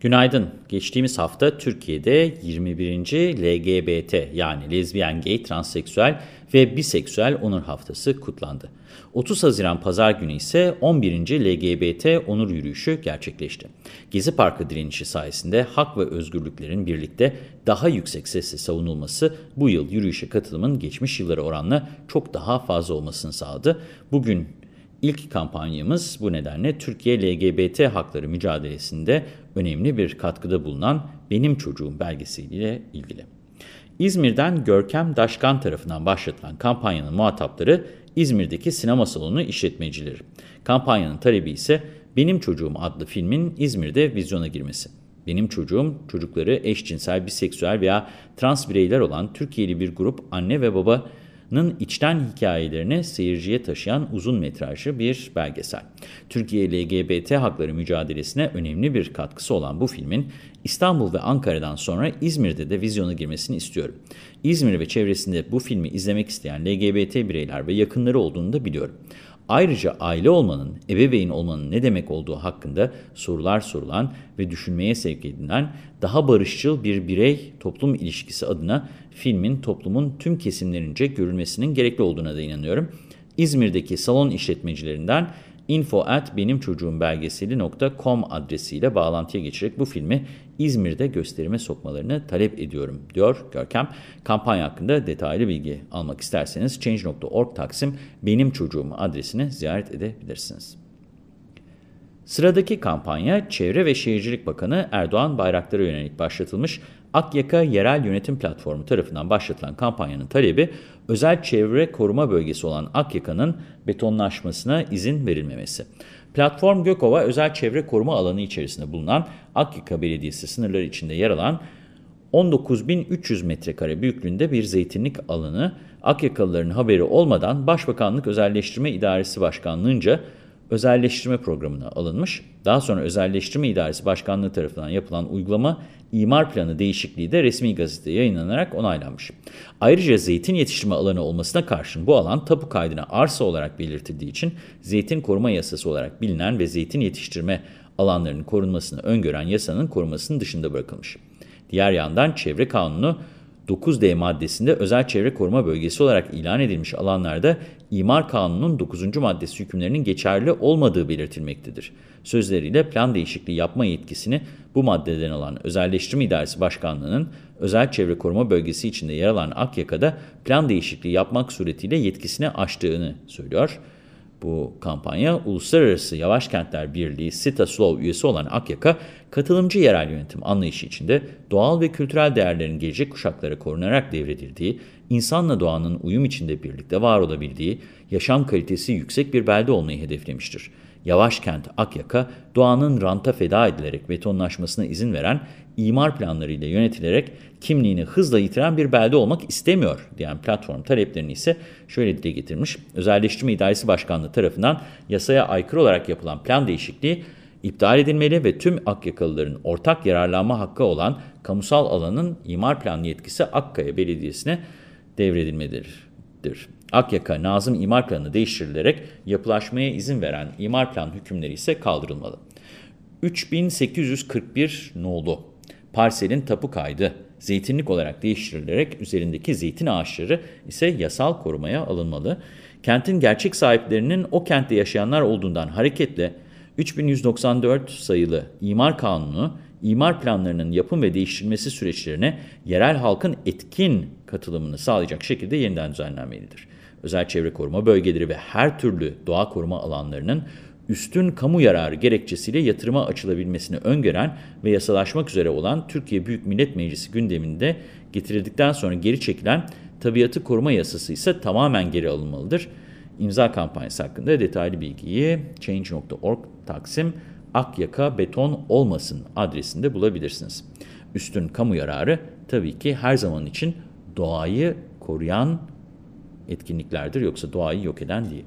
Günaydın. Geçtiğimiz hafta Türkiye'de 21. LGBT yani lezbiyen, gay, transseksüel ve biseksüel onur haftası kutlandı. 30 Haziran Pazar günü ise 11. LGBT onur yürüyüşü gerçekleşti. Gezi Parkı direnişi sayesinde hak ve özgürlüklerin birlikte daha yüksek sesle savunulması bu yıl yürüyüşe katılımın geçmiş yıllara oranla çok daha fazla olmasını sağladı. Bugün İlk kampanyamız bu nedenle Türkiye LGBT hakları mücadelesinde önemli bir katkıda bulunan Benim Çocuğum belgesiyle ilgili. İzmir'den Görkem Daşkan tarafından başlatılan kampanyanın muhatapları İzmir'deki sinema salonu işletmecileri. Kampanyanın talebi ise Benim Çocuğum adlı filmin İzmir'de vizyona girmesi. Benim çocuğum çocukları eşcinsel, biseksüel veya trans bireyler olan Türkiye'li bir grup anne ve baba Nın içten hikayelerini seyirciye taşıyan uzun metrajlı bir belgesel. Türkiye LGBT hakları mücadelesine önemli bir katkısı olan bu filmin İstanbul ve Ankara'dan sonra İzmir'de de vizyona girmesini istiyorum. İzmir ve çevresinde bu filmi izlemek isteyen LGBT bireyler ve yakınları olduğunu da biliyorum. Ayrıca aile olmanın, ebeveyn olmanın ne demek olduğu hakkında sorular sorulan ve düşünmeye sevk edilen daha barışçıl bir birey-toplum ilişkisi adına filmin toplumun tüm kesimlerince görülmesinin gerekli olduğuna da inanıyorum. İzmir'deki salon işletmecilerinden info at benimçocuğumbelgeseli.com adresiyle bağlantıya geçerek bu filmi İzmir'de gösterime sokmalarını talep ediyorum, diyor Görkem. Kampanya hakkında detaylı bilgi almak isterseniz change.org taksim benim çocuğum adresini ziyaret edebilirsiniz. Sıradaki kampanya Çevre ve Şehircilik Bakanı Erdoğan Bayraktar'a yönelik başlatılmış Akyaka Yerel Yönetim Platformu tarafından başlatılan kampanyanın talebi özel çevre koruma bölgesi olan Akyaka'nın betonlaşmasına izin verilmemesi. Platform Gökova özel çevre koruma alanı içerisinde bulunan Akyaka Belediyesi sınırları içinde yer alan 19.300 metrekare büyüklüğünde bir zeytinlik alanı Akyakalıların haberi olmadan Başbakanlık Özelleştirme İdaresi Başkanlığı'nca özelleştirme programına alınmış. Daha sonra Özelleştirme İdaresi Başkanlığı tarafından yapılan uygulama imar planı değişikliği de resmi gazetede yayınlanarak onaylanmış. Ayrıca zeytin yetiştirme alanı olmasına karşın bu alan tapu kaydına arsa olarak belirtildiği için zeytin koruma yasası olarak bilinen ve zeytin yetiştirme alanlarının korunmasını öngören yasanın korumasının dışında bırakılmış. Diğer yandan çevre kanunu 9D maddesinde özel çevre koruma bölgesi olarak ilan edilmiş alanlarda imar kanunun 9. maddesi hükümlerinin geçerli olmadığı belirtilmektedir. Sözleriyle plan değişikliği yapma yetkisini bu maddeden alan Özelleştirme İdaresi Başkanlığı'nın özel çevre koruma bölgesi içinde yer alan Akyaka'da plan değişikliği yapmak suretiyle yetkisini aştığını söylüyor. Bu kampanya Uluslararası Yavaş Kentler Birliği Sita Slow üyesi olan Akyaka, katılımcı yerel yönetim anlayışı içinde doğal ve kültürel değerlerin gelecek kuşaklara korunarak devredildiği, insanla doğanın uyum içinde birlikte var olabildiği, yaşam kalitesi yüksek bir belde olmayı hedeflemiştir. Yavaş kent Akyaka, doğanın ranta feda edilerek betonlaşmasına izin veren, imar planlarıyla yönetilerek kimliğini hızla yitiren bir belde olmak istemiyor diyen platform taleplerini ise şöyle dile getirmiş. Özelleştirme İdaresi Başkanlığı tarafından yasaya aykırı olarak yapılan plan değişikliği iptal edilmeli ve tüm Akyakalıların ortak yararlanma hakkı olan kamusal alanın imar planı yetkisi Akkaya Belediyesi'ne devredilmelidir. Akyaka Nazım İmar Planı değiştirilerek yapılaşmaya izin veren imar plan hükümleri ise kaldırılmalı. 3841 nolu parselin tapu kaydı zeytinlik olarak değiştirilerek üzerindeki zeytin ağaçları ise yasal korumaya alınmalı. Kentin gerçek sahiplerinin o kentte yaşayanlar olduğundan hareketle 3194 sayılı imar kanunu, imar planlarının yapım ve değiştirilmesi süreçlerine yerel halkın etkin katılımını sağlayacak şekilde yeniden düzenlenmelidir. Özel çevre koruma bölgeleri ve her türlü doğa koruma alanlarının üstün kamu yararı gerekçesiyle yatırıma açılabilmesini öngören ve yasalaşmak üzere olan Türkiye Büyük Millet Meclisi gündeminde getirildikten sonra geri çekilen tabiatı koruma yasası ise tamamen geri alınmalıdır. İmza kampanyası hakkında detaylı bilgiyi change.org taksim akyaka beton olmasın adresinde bulabilirsiniz. Üstün kamu yararı tabii ki her zaman için doğayı koruyan etkinliklerdir yoksa doğayı yok eden değil.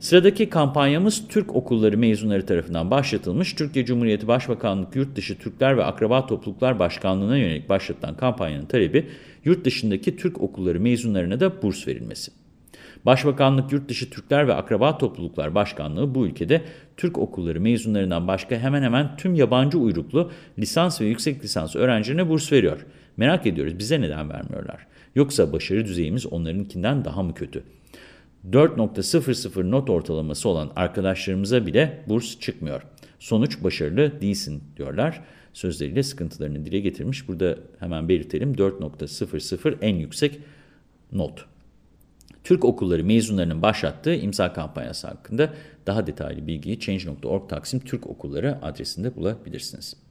Sıradaki kampanyamız Türk okulları mezunları tarafından başlatılmış. Türkiye Cumhuriyeti Başbakanlık Yurt Dışı Türkler ve Akraba Topluluklar Başkanlığı'na yönelik başlatılan kampanyanın talebi yurt dışındaki Türk okulları mezunlarına da burs verilmesi. Başbakanlık Yurtdışı Türkler ve Akraba Topluluklar Başkanlığı bu ülkede Türk okulları mezunlarından başka hemen hemen tüm yabancı uyruklu lisans ve yüksek lisans öğrencilerine burs veriyor. Merak ediyoruz bize neden vermiyorlar? Yoksa başarı düzeyimiz onlarınkinden daha mı kötü? 4.00 not ortalaması olan arkadaşlarımıza bile burs çıkmıyor. Sonuç başarılı değilsin diyorlar. Sözleriyle sıkıntılarını dile getirmiş. Burada hemen belirtelim 4.00 en yüksek not. Türk okulları mezunlarının başlattığı imza kampanyası hakkında daha detaylı bilgiyi Change.org Taksim Türk Okulları adresinde bulabilirsiniz.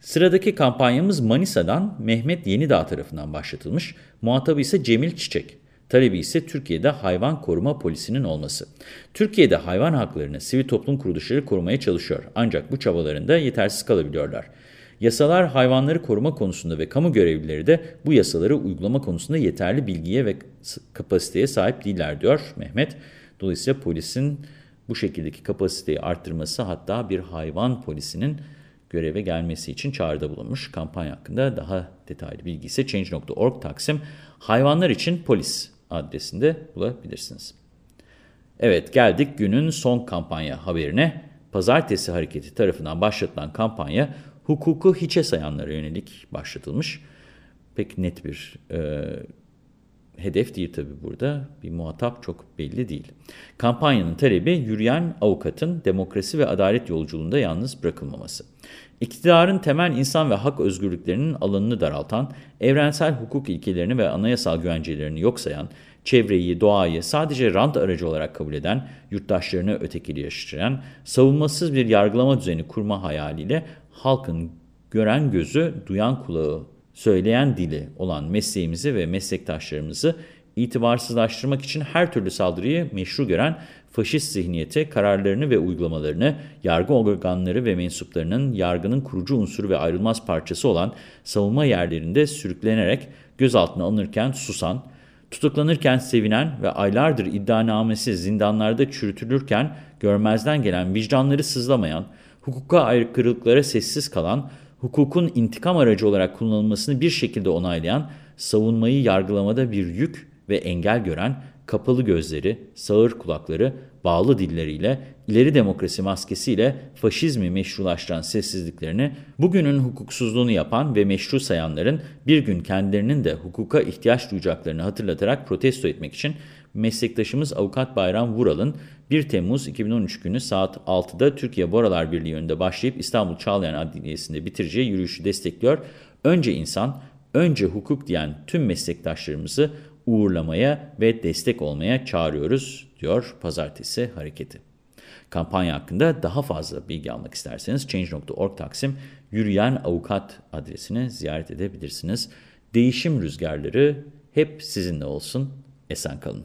Sıradaki kampanyamız Manisa'dan Mehmet Yenidağ tarafından başlatılmış. Muhatabı ise Cemil Çiçek. Talebi ise Türkiye'de hayvan koruma polisinin olması. Türkiye'de hayvan haklarını sivil toplum kuruluşları korumaya çalışıyor. Ancak bu çabalarında yetersiz kalabiliyorlar. Yasalar hayvanları koruma konusunda ve kamu görevlileri de bu yasaları uygulama konusunda yeterli bilgiye ve kapasiteye sahip değiller diyor Mehmet. Dolayısıyla polisin bu şekildeki kapasiteyi arttırması hatta bir hayvan polisinin göreve gelmesi için çağrıda bulunmuş. Kampanya hakkında daha detaylı bilgi ise Change.org Taksim Hayvanlar için Polis adresinde bulabilirsiniz. Evet geldik günün son kampanya haberine. Pazartesi Hareketi tarafından başlatılan kampanya hukuku hiçe sayanlara yönelik başlatılmış. Pek net bir e, hedef değil tabi burada. Bir muhatap çok belli değil. Kampanyanın talebi yürüyen avukatın demokrasi ve adalet yolculuğunda yalnız bırakılmaması. İktidarın temel insan ve hak özgürlüklerinin alanını daraltan, evrensel hukuk ilkelerini ve anayasal güvencelerini yok sayan, çevreyi, doğayı sadece rant aracı olarak kabul eden, yurttaşlarını ötekileştiren, savunmasız bir yargılama düzeni kurma hayaliyle halkın gören gözü, duyan kulağı, söyleyen dili olan mesleğimizi ve meslektaşlarımızı itibarsızlaştırmak için her türlü saldırıyı meşru gören faşist zihniyete kararlarını ve uygulamalarını, yargı organları ve mensuplarının yargının kurucu unsuru ve ayrılmaz parçası olan savunma yerlerinde sürüklenerek gözaltına alınırken susan, tutuklanırken sevinen ve aylardır iddianamesi zindanlarda çürütülürken görmezden gelen, vicdanları sızlamayan, hukuka aykırılıklara sessiz kalan, hukukun intikam aracı olarak kullanılmasını bir şekilde onaylayan, savunmayı yargılamada bir yük ve engel gören, kapalı gözleri, sağır kulakları, bağlı dilleriyle, ileri demokrasi maskesiyle faşizmi meşrulaştıran sessizliklerini, bugünün hukuksuzluğunu yapan ve meşru sayanların bir gün kendilerinin de hukuka ihtiyaç duyacaklarını hatırlatarak protesto etmek için meslektaşımız Avukat Bayram Vural'ın 1 Temmuz 2013 günü saat 6'da Türkiye Boralar Birliği önünde başlayıp İstanbul Çağlayan Adliyesi'nde bitireceği yürüyüşü destekliyor. Önce insan, önce hukuk diyen tüm meslektaşlarımızı uğurlamaya ve destek olmaya çağırıyoruz, diyor Pazartesi Hareketi. Kampanya hakkında daha fazla bilgi almak isterseniz Change.org Taksim Yürüyen Avukat adresini ziyaret edebilirsiniz. Değişim rüzgarları hep sizinle olsun, esen kalın.